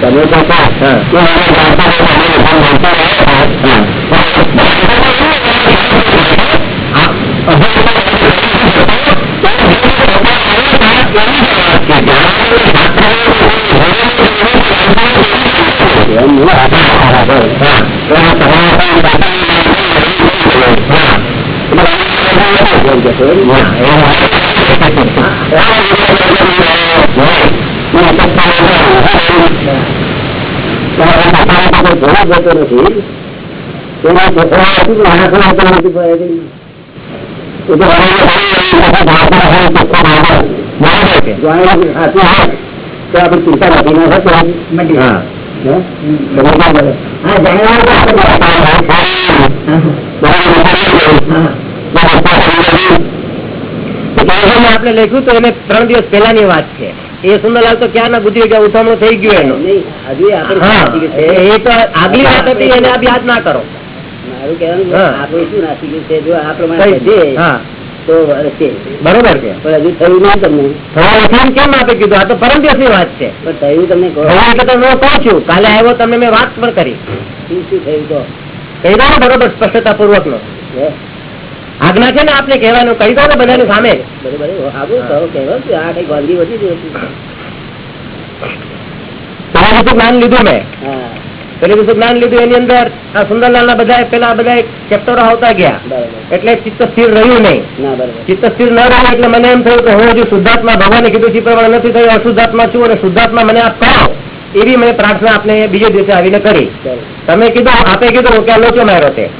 તમે તો Hãy subscribe તો આપણે ચિંતા નથી ના લખ્યું તો એને ત્રણ દિવસ પહેલાની વાત છે. એ સુંદરલાલ તો ક્યાં ના બુદ્ધિ ગયા ઉઠામણો થઈ ગયો એનો? એ તો આગલી વાત હતી એને આપ યાદ ના કરો. મારું કહેવાનું આપણે શું નાસી ગયું છે? જો આ પ્રમાણે તો બરોબર છે. પણ હજુ થયું નહીં તમને. થવા કેમ આપે કીધું આ તો પરમ દિવસની વાત છે. પણ થયું તમને એટલે હું કહું છું કાલે આવ્યો તમને મેં વાત પણ કરી. શું શું થયું તો? બરોબર સ્પષ્ટતા પૂર્વક નો? આજ્ઞા છે ને આપને કહેવાનું કહી દો ને બધાની સામે. જ્ઞાન લીધું મેં. પેલું બધું જ્ઞાન લીધું એની અંદર. આ સુંદરલાલ ના બધા પેલા બધા ચેપ્ટરો આવતા ગયા. એટલે ચિત્ત સ્થિર રહ્યું નહીં. ચિત્ત સ્થિર ન રહ્યું એટલે મને એમ થયું કે હું હજુ શુદ્ધાત્મા ભગવાને કીધું છે પ્રમાણે નથી થયું અશુદ્ધાત્મા છું અને શુદ્ધાત્મા મને આપ કહો. એવી મેં પ્રાર્થના આપને બીજે દિવસે આવીને કરી. તમે કીધું આપે કીધું કે લોચો માર્યો તે.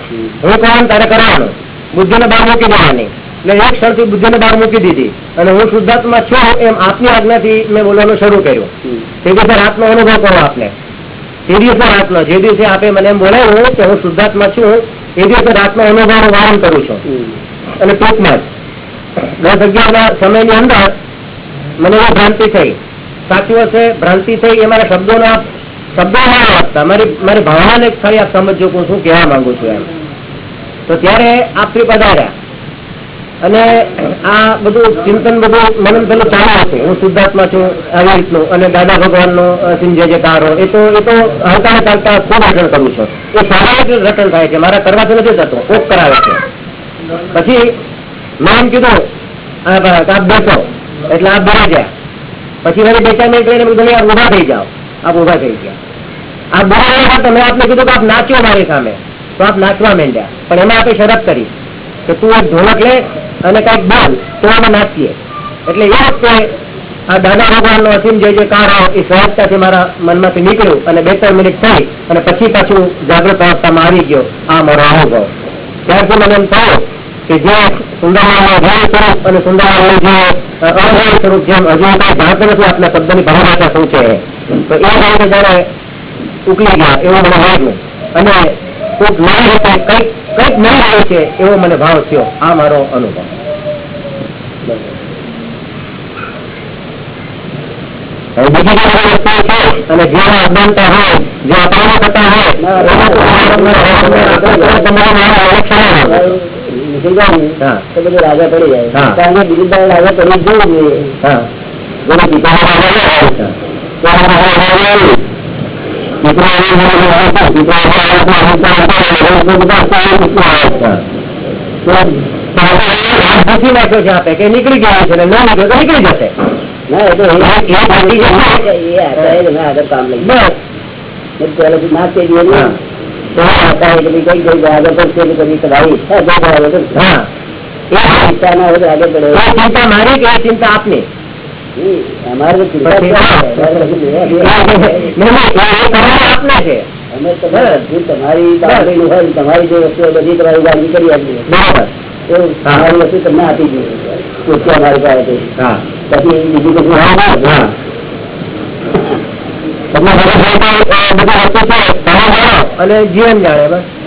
હું કહું તારે કરવાનું. બુદ્ધિને બહાર મૂકી દેવાની. મેં એક ક્ષણથી બુદ્ધિને બહાર મૂકી દીધી. અને હું શુદ્ધાત્મા છું એમ આપની આજ્ઞાથી મેં બોલવાનું શરૂ કર્યું. તે દિવસે રાતનો અનુભવ કરો આપને. તે દિવસે રાતનો જે દિવસે આપે મને એમ બોલાવ્યું કે હું શુદ્ધાત્મા છું એ દિવસે રાતનો અનુભવ વારણ કરું છું. અને ટૂંકમાં જ દસ અગિયાર સમયની અંદર મને એ ભ્રાંતિ થઈ. સાચી હશે ભ્રાંતિ થઈ એ મારા શબ્દોના શબ્દો ના વાંચતા મારી મારી ભાવનાને ખાલી આપ સમજો હું શું કહેવા માંગુ છું એમ. તો ત્યારે આપ પધાર્યા. અને આ બધું ચિંતન બધું મનન પેલું ચાલુ હતું હું શુદ્ધાત્મા છું, આવી રીતનું. અને દાદા ભગવાન નો સિંજે જે કારો એ તો એ તો હલતા ચાલતા ખૂબ રટણ કરું છું. એ સ્વાભાવિક રટણ થાય છે. મારા કરવાથી નથી થતું. કોક કરાવે છે. પછી મેં એમ કીધું આપ બેસો. એટલે આપ ભરા ગયા. પછી મને બે, ચાર મિનિટ લઈને બધું આપ ઊભા થઈ જાઓ. આપ ઊભા થઈ ગયા. આપ ઊભા તમે આપને કીધું કે આપ નાચ્યો મારી સામે. આપ નાચવા માંડ્યા. પણ એમાં આપણે શરત કરી કે તું એક ઢોલક લે અને કંઈક બોલ, તો અમે નાચીએ એટલે એ વખતે આ દાદા ભગવાન નો અસીમ જે જે કાર એ સહજતાથી મારા મનમાંથી નીકળ્યું અને બે ત્રણ મિનિટ થઈ અને પછી પાછું જાગૃત અવસ્થામાં આવી ગયો. આ મારો અનુભવ. ત્યારથી મને એમ થયું કે જે સુંદરલાલનું ધ્યાન સ્વરૂપ અને સુંદરલાલનું જે અનુભવ સ્વરૂપ જેમ હજુ જાણતો નથી આપણા શબ્દની ભાષા શું છે? તો એ બાબતે જયારે ઉકલી ગયા એવું મને લાગ્યું. અને કોઈક નવી રીતે કંઈક કંઈક નવી રહ્યું છે, એવો મને ભાવ થયો. આ મારો અનુભવ. બીજી બધી વસ્તુઓ છે અને જે અજ્ઞાનતા હોય, જે જોઈએ હા જેને પિતાના રાજા હોય, તો આ રાજા હોય. દીકરાઓને રાજા હોય છે, દીકરાઓને રાજા હોય છે, તમારી તમારી જે વસ્તુ બધી તમારી ગાડી કરી આપીએ તમારી વસ્તુ તમને આપી દઈએ અમારી પાસે પછી બીજું તમને બધી છે અને જીવન જાણે બસ.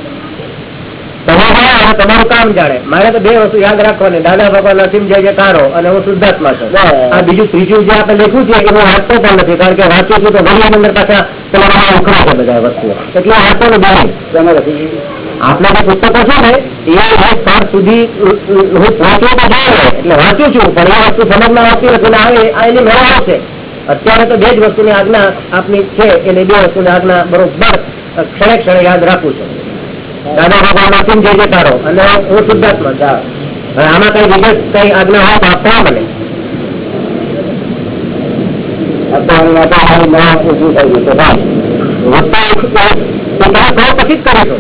તમારું કામ જાણે. મારે તો બે વસ્તુ યાદ રાખવાની. દાદા ભગવાન અસીમ જય જયકારો અને હું શુદ્ધાત્મા છું. આ બીજું ત્રીજું જે આપણે લખ્યું છે એ હું વાંચતો પણ નથી કારણ કે વાંચું છું તો ઘણી અંદર પાછા તમારા ઉખરો છે બધા વસ્તુઓ. એટલે વાંચો ને નથી આપણા જે પુસ્તકો છે ને એ એક સુધી હું પહોંચવું તો જાય એટલે વાંચું છું પણ એ વસ્તુ સમજમાં વાંચતી નથી આવે આ એની મેળવ છે. અત્યારે તો બે જ વસ્તુની આજ્ઞા આપની છે એટલે બે વસ્તુની આજ્ઞા બરોબર ક્ષણે ક્ષણે યાદ રાખું છું. દાદા ભગવાન અસીમ જય જયકારો અને હું શુદ્ધાત્મા. હવે આમાં કઈ વિગત કઈ આજ્ઞા હોય તો આપતા મને. પછી જ?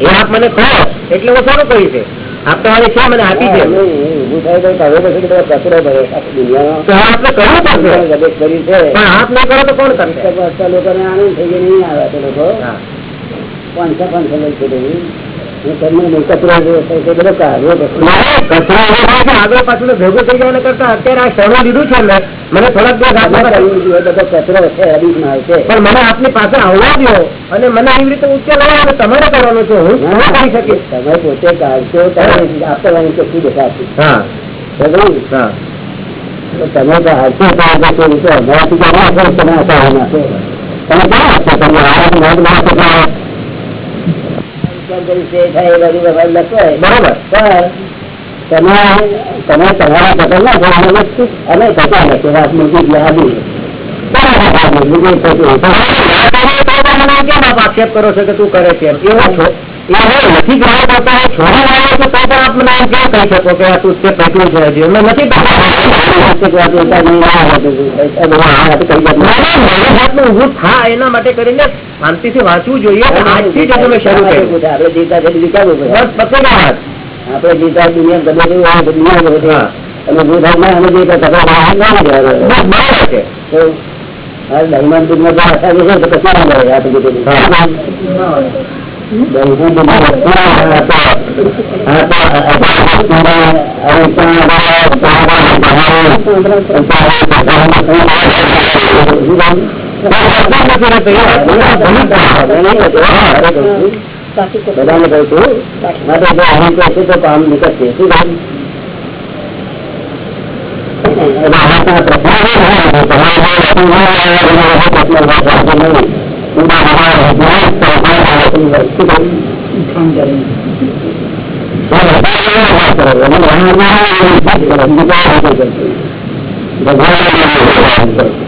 એ આપ મને કહો એટલે હું કરી છે. આપ તો હવે છે મને આપી છે. આપણે કરવું પડશે કરી છે. પણ આપ નહીં કરો તો કોણ કરશે? લોકો આનંદ થઈ ગયો નહીં આવે લોકો. પાંચસો પાંચસો લઈ આગળ પાછળ ભેગું થઈ કરતા અત્યારે આ લીધું છે મને થોડાક દિવસ આપણે આપવા કરવું જોઈએ, બધો કચરો છે પણ મને આપની પાસે આવવા દો અને મને એવી રીતે ઉકેલ આવે તમારે કરવાનું છે હું શું કરી શકીશ? તમે પોતે કાઢશો ત્યારે આપવાની ચોખ્ખી દેખાતી હા. તમે તો હાથે તમે આપવાના છો. તમે ક્યાં આપશો? તમે આવાથી બરોબર. તમે તમે તમારા ના અમે આક્ષેપ કરો છો કે તું કરે છે એવો છો. એવો નથી કરવા કરતા છોડી આવ્યો છું તો પણ આપ કેમ કહી શકો કે તું તે છે હજી. મેં નથી ઊભું થાય એના માટે કરીને શાંતિથી વાંચવું જોઈએ આજથી જ તમે શરૂ કર્યું આપણે જીતા છે બીજું બસ પતે આપણે જીતા દુનિયા ગમે તેવું દુનિયા ગમે તેવું. અને ભૂભાગમાં અમે જે બરાબર છે તો દૂધમાં જો આશા છે તો પછી ના મળે આ બધું બધું. બધાને કહું છું માટે જો અહીં કહેશે તો કામ નીકળશે શું કામ ભગવાન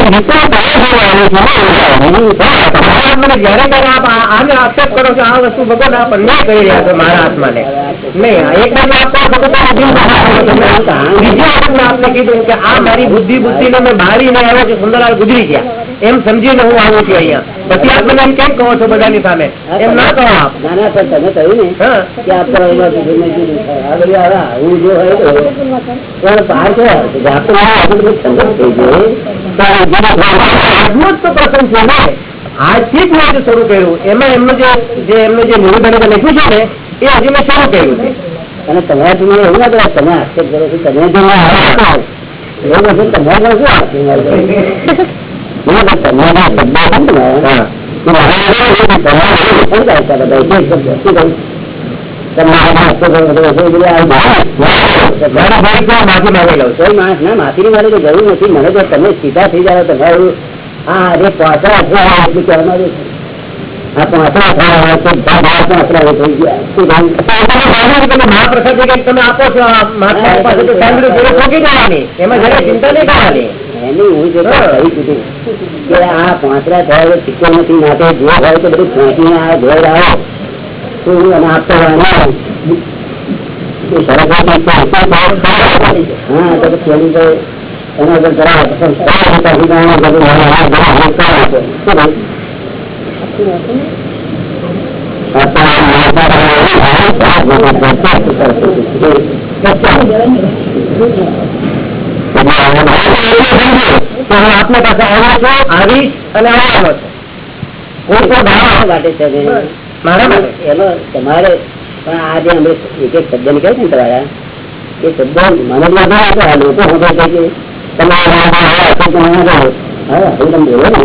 આ મારી બુદ્ધિ બુદ્ધિ ને મેં બારીને આવ્યો છું. સુંદરલાલ ગુજરી ગયા એમ સમજીને હું આવું છું અહીંયા પછી આપ બધા કેમ કહો છો બધાની સામે? એમ ના કહો આપ. ના ના પણ તમે કહ્યું ને કે આપ બધું જો પણ બહાર છે આજનો જ તો પ્રસંગ છે ને. આજથી જ મેં શરૂ કર્યું. એમાં એમનું જે એમનું જે નિવેદન લખ્યું છે ને એ હજી મેં શરૂ કર્યું છે. અને તમારા જીવન એવું ના કહેવાય, તમે આક્ષેપ કરો છો. તમે જીવન ના આવો એવું હશે તમારે શું આક્ષેપ માફી તો જરૂર નથી મને તો તમે સીધા થઈ જાવ તમારું હા અરે પાછા અથવા એટલું કહેવામાં મહાપ્રસાદ તમે આપો છો સાંભળ્યું પૂરું ઠોકી જવાની એમાં જયારે ચિંતા નહીં કરવાની એની હું જે કહી દીધું કે આ પાંચરા થયા સિક્કો નથી માટે જે હોય તો બધું ફેંકીને આ ઘર આવો તો હું એને આપતો રહેવાનો. એ સરસ્વતી તો આપતા થાય. હા તો પછી એની તો એના પર જરા સંસ્કાર તો હું આપને પાસે આવ્યો છું આવી અને આવવાનો છું કોઈ પણ માટે છે મારા માટે એનો તમારે પણ આ જે અમે એક એક શબ્દ નીકળે છે ને તમારા એ શબ્દ મને જ આવે આ લોકો શું કહે છે તમે ના. હા હવે તમે બોલો ને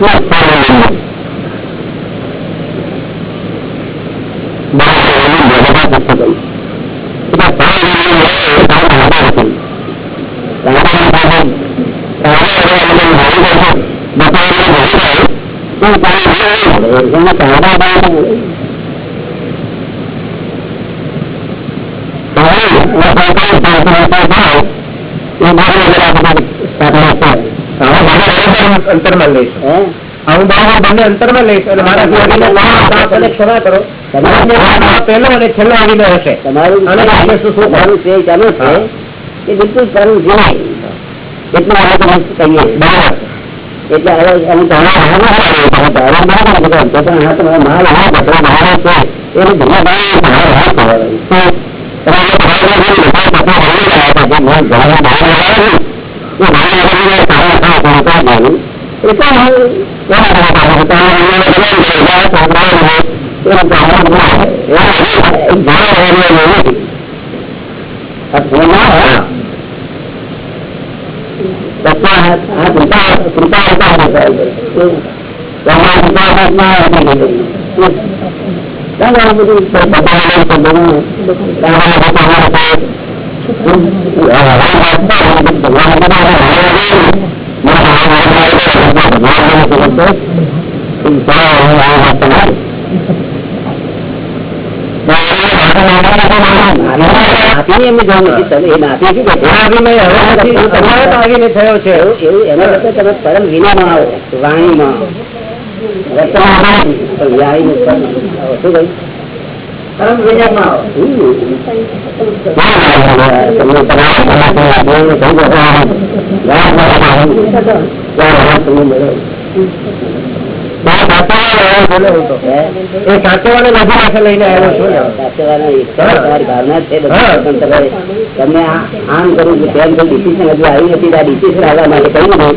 વાત કરી અંતરમાં લઈશ હું બરાબર બંને અંતરમાં લઈશ અને અને ક્ષમા કરો પહેલો અને છેલ્લો આવીને હશે તમારું આપણે તમારું શ્રેય ચાલુ છે એ બિલકુલ કરવું જોઈએ એટલું હવે કહીએ બરાબર એટલે હવે અને તમારા હા માલ હા બધો માલ છે એને ભલા ભાઈ તમારો કહેવાય. તમારે ભાવના જે તમે પરમ વિનામાં આવો વાણીમાં વર્તમાનમાં નહીં, પણ વાણીનું શું કહ્યું? તમે આમ કરું છું તેમ કોઈ ડિસિઝન હજુ આવી નથી. આ ડિસિઝન આવવા માટે કહ્યું બધું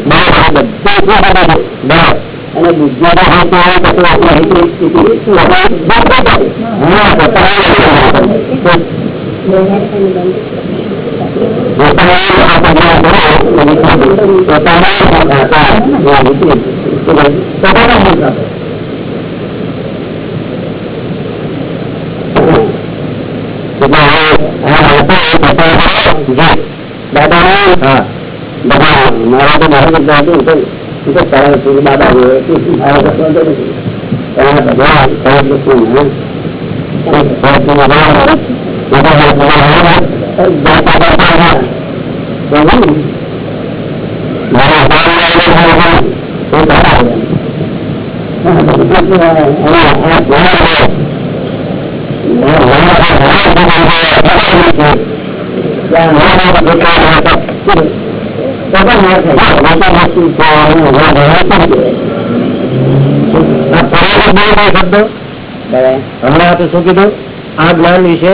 અને બુદ્ધિના આવે તો આપણે અહીંથી સ્થિતિ શું આવે? હા, પોતાના દાદા મારા તો મારા બધા હતું તો હું તો સરળ છું દાદા હોય મારા કરતો હતો નથી પણ આ બધા સરળ લોકો ને શબ્દો હમણાં આપે શું કીધું આ જ્ઞાન વિશે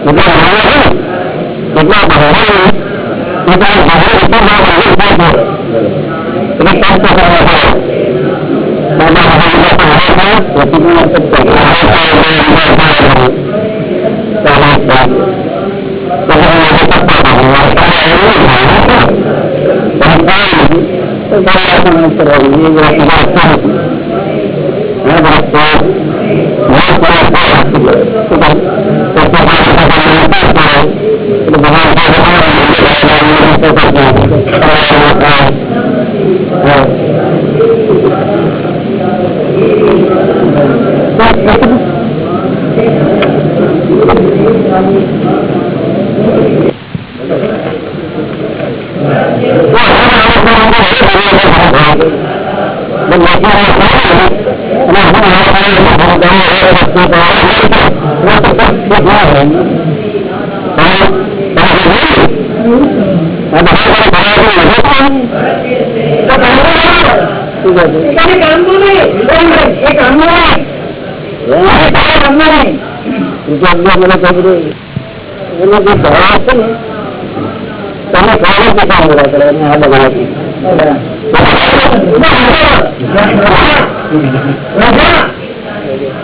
આ જ્ઞાન અલૌકિક જ્ઞાન કહું તો આપે આ જ્ઞાન અલૌકિક હોય તમારી તમારે તો આટલા નહીં તેના કરાય તેને દ્રષ્ટિ બગડે છે કારણ કે બહાર કોઈ ઇવન ગરબો હતો એટલા એટલા બહાર એટલા બહાર એટલે કામ તો કરવા તમે ખાવા કે કામ કરે છે આ બનાવતી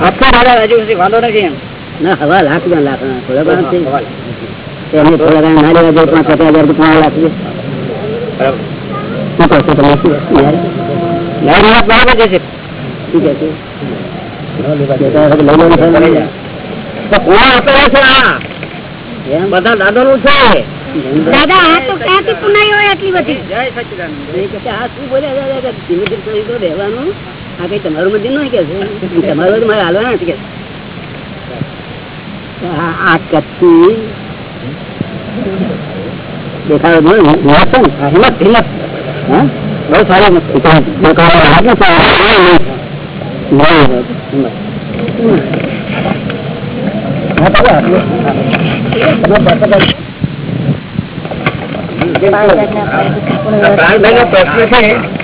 આખા દાદા હજુ સુધી વાંધો નથી એમ. ના હવા લાખ ના લાખ થોડા ઘણા છે. થોડા ઘણા ના લેવા જોઈએ પણ પચાસ હજાર રૂપિયા લાખ શું કરશો તમે? શું યાર લાઈન વાત બરાબર છે શું કહે બધા દાદા નું છે દાદા આ તો ક્યાંથી પુનાઈ હોય આટલી બધી. જય સચિદાનંદ. એ કહે છે, આ શું બોલ્યા દાદા? ધીમે ધીમે રહેવાનું. આ કઈ તમારું મંદિર નહીં કે તમારું મારે હાલવાના નથી કે. આ કચ્છી દેખાડો? હિંમત હિંમત બહુ સારી પ્રશ્ન છે